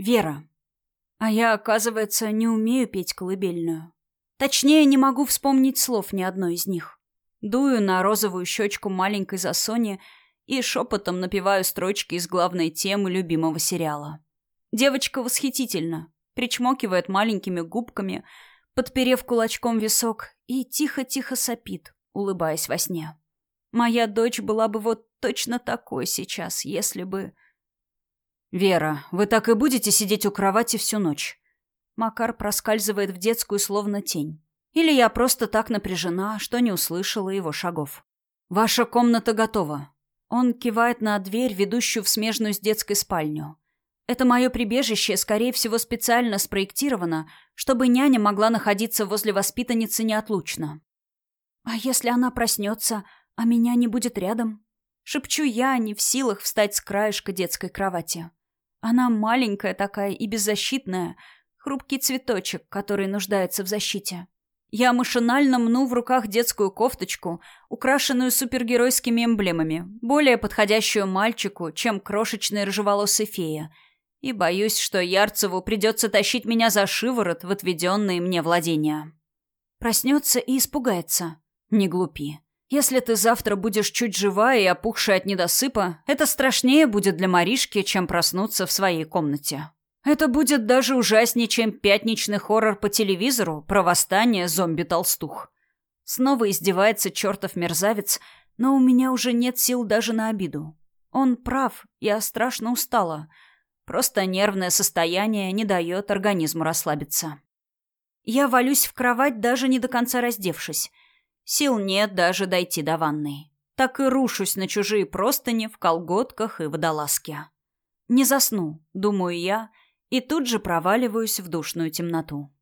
Вера. А я, оказывается, не умею петь колыбельную. Точнее, не могу вспомнить слов ни одной из них. Дую на розовую щечку маленькой Засони и шепотом напеваю строчки из главной темы любимого сериала. Девочка восхитительна, причмокивает маленькими губками, подперев кулачком висок, и тихо-тихо сопит, улыбаясь во сне. Моя дочь была бы вот точно такой сейчас, если бы... «Вера, вы так и будете сидеть у кровати всю ночь?» Макар проскальзывает в детскую словно тень. Или я просто так напряжена, что не услышала его шагов. «Ваша комната готова». Он кивает на дверь, ведущую в смежную с детской спальню. Это мое прибежище, скорее всего, специально спроектировано, чтобы няня могла находиться возле воспитанницы неотлучно. А если она проснется, а меня не будет рядом? Шепчу я, не в силах встать с краешка детской кровати. Она маленькая такая и беззащитная, хрупкий цветочек, который нуждается в защите. Я машинально мну в руках детскую кофточку, украшенную супергеройскими эмблемами, более подходящую мальчику, чем крошечная рыжеволосая фея, и боюсь, что Ярцеву придется тащить меня за шиворот в отведенные мне владения. Проснется и испугается. Не глупи. Если ты завтра будешь чуть живая и опухшая от недосыпа, это страшнее будет для Маришки, чем проснуться в своей комнате. Это будет даже ужаснее, чем пятничный хоррор по телевизору про восстание зомби-толстух. Снова издевается чертов мерзавец, но у меня уже нет сил даже на обиду. Он прав, я страшно устала. Просто нервное состояние не дает организму расслабиться. Я валюсь в кровать, даже не до конца раздевшись. Сил нет даже дойти до ванной. Так и рушусь на чужие простыни в колготках и водолазке. Не засну, думаю я, и тут же проваливаюсь в душную темноту.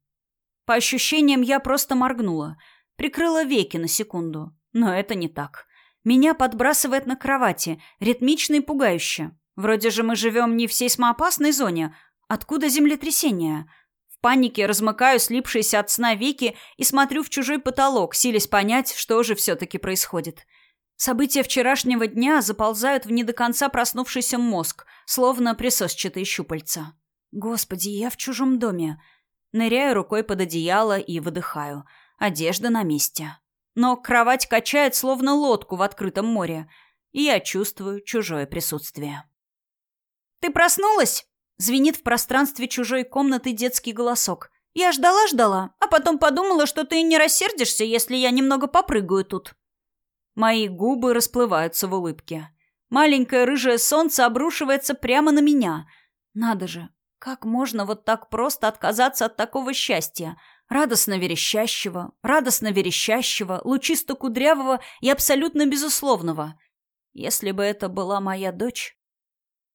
По ощущениям, я просто моргнула, прикрыла веки на секунду. Но это не так. Меня подбрасывает на кровати, ритмично и пугающе. Вроде же мы живем не в сейсмоопасной зоне. Откуда землетрясение? В панике размыкаю слипшиеся от сна веки и смотрю в чужой потолок, силясь понять, что же все-таки происходит. События вчерашнего дня заползают в не до конца проснувшийся мозг, словно присосчатые щупальца. Господи, я в чужом доме. Ныряю рукой под одеяло и выдыхаю. Одежда на месте. Но кровать качает, словно лодку в открытом море, и я чувствую чужое присутствие. «Ты проснулась?» Звенит в пространстве чужой комнаты детский голосок. Я ждала-ждала, а потом подумала, что ты не рассердишься, если я немного попрыгаю тут. Мои губы расплываются в улыбке. Маленькое рыжее солнце обрушивается прямо на меня. Надо же, как можно вот так просто отказаться от такого счастья? Радостно верещащего, радостно верещащего, лучисто-кудрявого и абсолютно безусловного. Если бы это была моя дочь...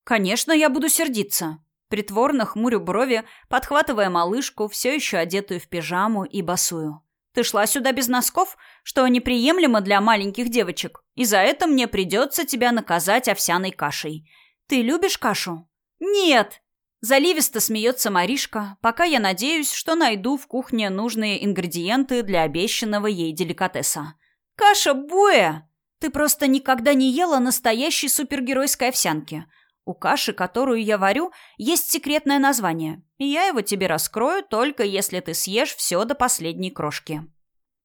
Конечно, я буду сердиться. Притворно хмурю брови, подхватывая малышку, все еще одетую в пижаму и босую. «Ты шла сюда без носков, что неприемлемо для маленьких девочек, и за это мне придется тебя наказать овсяной кашей. Ты любишь кашу?» «Нет!» Заливисто смеется Маришка, пока я надеюсь, что найду в кухне нужные ингредиенты для обещанного ей деликатеса. «Каша буэ! Ты просто никогда не ела настоящей супергеройской овсянки!» У каши, которую я варю, есть секретное название, и я его тебе раскрою только если ты съешь все до последней крошки.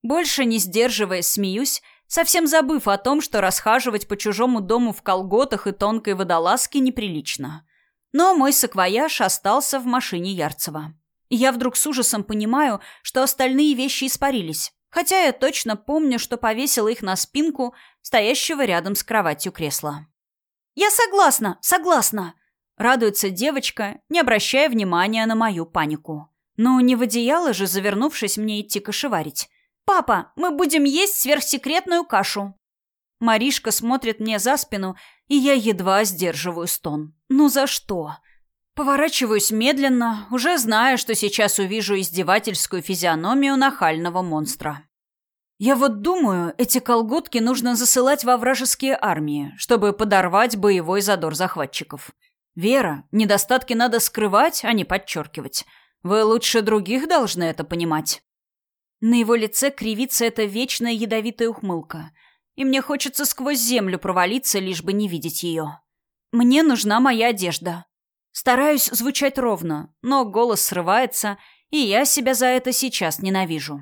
Больше не сдерживаясь, смеюсь, совсем забыв о том, что расхаживать по чужому дому в колготах и тонкой водолазке неприлично. Но мой саквояж остался в машине Ярцева. Я вдруг с ужасом понимаю, что остальные вещи испарились, хотя я точно помню, что повесила их на спинку стоящего рядом с кроватью кресла. «Я согласна, согласна!» Радуется девочка, не обращая внимания на мою панику. «Ну, не в одеяло же, завернувшись, мне идти кошеварить. Папа, мы будем есть сверхсекретную кашу!» Маришка смотрит мне за спину, и я едва сдерживаю стон. «Ну за что?» Поворачиваюсь медленно, уже зная, что сейчас увижу издевательскую физиономию нахального монстра. Я вот думаю, эти колготки нужно засылать во вражеские армии, чтобы подорвать боевой задор захватчиков. Вера, недостатки надо скрывать, а не подчеркивать. Вы лучше других должны это понимать. На его лице кривится эта вечная ядовитая ухмылка, и мне хочется сквозь землю провалиться, лишь бы не видеть ее. Мне нужна моя одежда. Стараюсь звучать ровно, но голос срывается, и я себя за это сейчас ненавижу.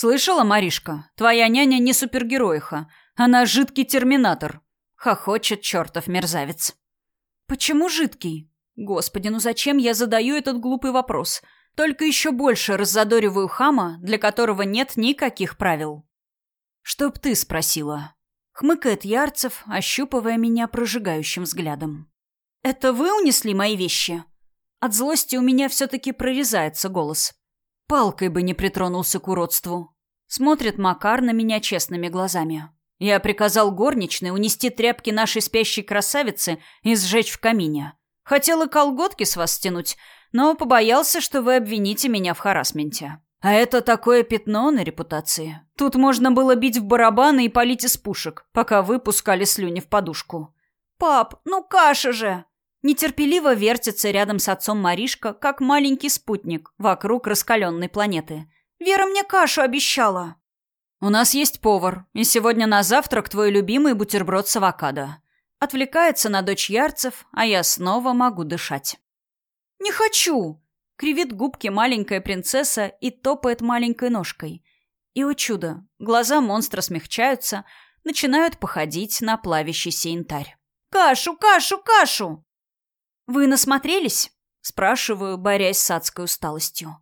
«Слышала, Маришка? Твоя няня не супергероиха. Она жидкий терминатор», — хохочет чертов мерзавец. «Почему жидкий? Господи, ну зачем я задаю этот глупый вопрос? Только еще больше раззадориваю хама, для которого нет никаких правил». «Чтоб ты спросила», — хмыкает Ярцев, ощупывая меня прожигающим взглядом. «Это вы унесли мои вещи?» От злости у меня все-таки прорезается голос. Палкой бы не притронулся к уродству. Смотрит Макар на меня честными глазами. Я приказал горничной унести тряпки нашей спящей красавицы и сжечь в камине. Хотела колготки с вас стянуть, но побоялся, что вы обвините меня в харасменте. А это такое пятно на репутации. Тут можно было бить в барабаны и палить из пушек, пока вы пускали слюни в подушку. «Пап, ну каша же!» Нетерпеливо вертится рядом с отцом Маришка, как маленький спутник вокруг раскаленной планеты. «Вера мне кашу обещала!» «У нас есть повар, и сегодня на завтрак твой любимый бутерброд с авокадо». Отвлекается на дочь Ярцев, а я снова могу дышать. «Не хочу!» — кривит губки маленькая принцесса и топает маленькой ножкой. И, о чудо, глаза монстра смягчаются, начинают походить на плавящийся янтарь. «Кашу, кашу, кашу!» «Вы насмотрелись?» — спрашиваю, борясь с адской усталостью.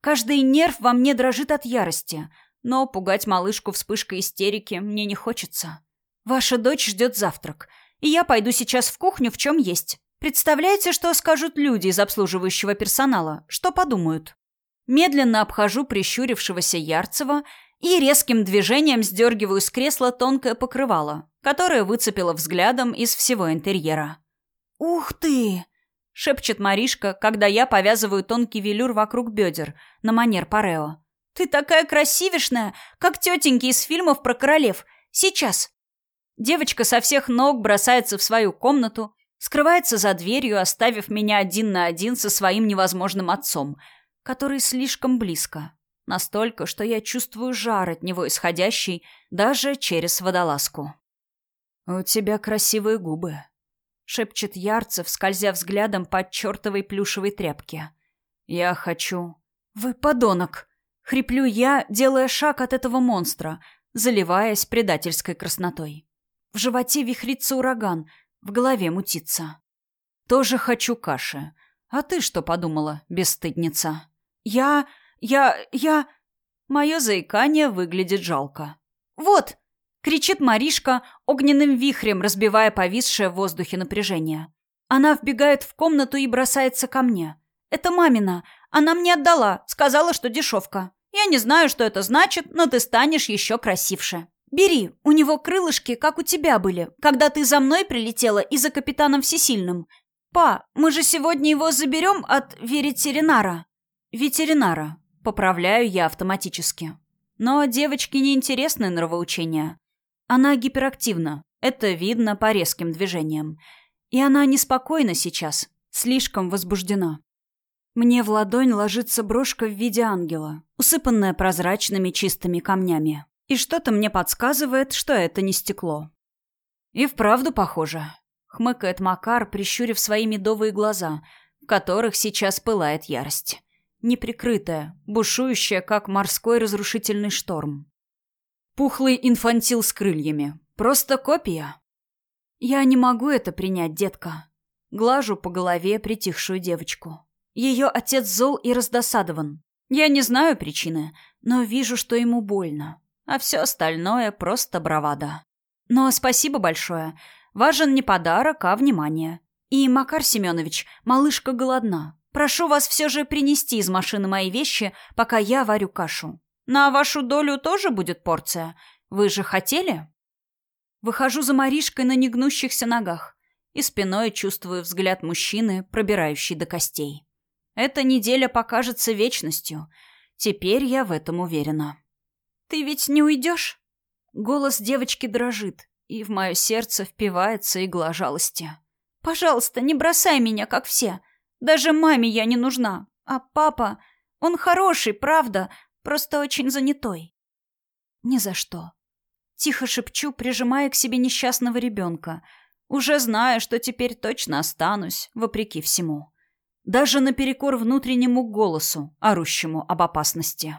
Каждый нерв во мне дрожит от ярости, но пугать малышку вспышкой истерики мне не хочется. Ваша дочь ждет завтрак, и я пойду сейчас в кухню в чем есть. Представляете, что скажут люди из обслуживающего персонала? Что подумают? Медленно обхожу прищурившегося Ярцева и резким движением сдергиваю с кресла тонкое покрывало, которое выцепило взглядом из всего интерьера. «Ух ты!» — шепчет Маришка, когда я повязываю тонкий велюр вокруг бедер, на манер парео. «Ты такая красивишная, как тетеньки из фильмов про королев. Сейчас!» Девочка со всех ног бросается в свою комнату, скрывается за дверью, оставив меня один на один со своим невозможным отцом, который слишком близко. Настолько, что я чувствую жар от него исходящий даже через водолазку. «У тебя красивые губы», шепчет Ярцев, скользя взглядом по чертовой плюшевой тряпке. «Я хочу...» «Вы подонок!» — хриплю я, делая шаг от этого монстра, заливаясь предательской краснотой. В животе вихрится ураган, в голове мутится. «Тоже хочу каши. А ты что подумала, бесстыдница?» «Я... я... я...» Мое заикание выглядит жалко. «Вот!» Кричит Маришка, огненным вихрем разбивая повисшее в воздухе напряжение. Она вбегает в комнату и бросается ко мне. «Это мамина. Она мне отдала. Сказала, что дешевка. Я не знаю, что это значит, но ты станешь еще красивше. Бери. У него крылышки, как у тебя были, когда ты за мной прилетела и за капитаном Всесильным. Па, мы же сегодня его заберем от ветеринара». «Ветеринара». Поправляю я автоматически. Но девочке не интересны нравоучения. Она гиперактивна, это видно по резким движениям. И она неспокойна сейчас, слишком возбуждена. Мне в ладонь ложится брошка в виде ангела, усыпанная прозрачными чистыми камнями. И что-то мне подсказывает, что это не стекло. И вправду похоже. Хмыкает Макар, прищурив свои медовые глаза, в которых сейчас пылает ярость. Неприкрытая, бушующая, как морской разрушительный шторм. Пухлый инфантил с крыльями. Просто копия. Я не могу это принять, детка. Глажу по голове притихшую девочку. Ее отец зол и раздосадован. Я не знаю причины, но вижу, что ему больно. А все остальное просто бравада. Но спасибо большое. Важен не подарок, а внимание. И, Макар Семенович, малышка голодна. Прошу вас все же принести из машины мои вещи, пока я варю кашу. На вашу долю тоже будет порция. Вы же хотели? Выхожу за Маришкой на негнущихся ногах и спиной чувствую взгляд мужчины, пробирающий до костей. Эта неделя покажется вечностью. Теперь я в этом уверена. «Ты ведь не уйдешь?» Голос девочки дрожит, и в мое сердце впивается игла жалости. «Пожалуйста, не бросай меня, как все. Даже маме я не нужна. А папа, он хороший, правда, Просто очень занятой. Ни за что. Тихо шепчу, прижимая к себе несчастного ребенка. уже зная, что теперь точно останусь, вопреки всему. Даже наперекор внутреннему голосу, орущему об опасности.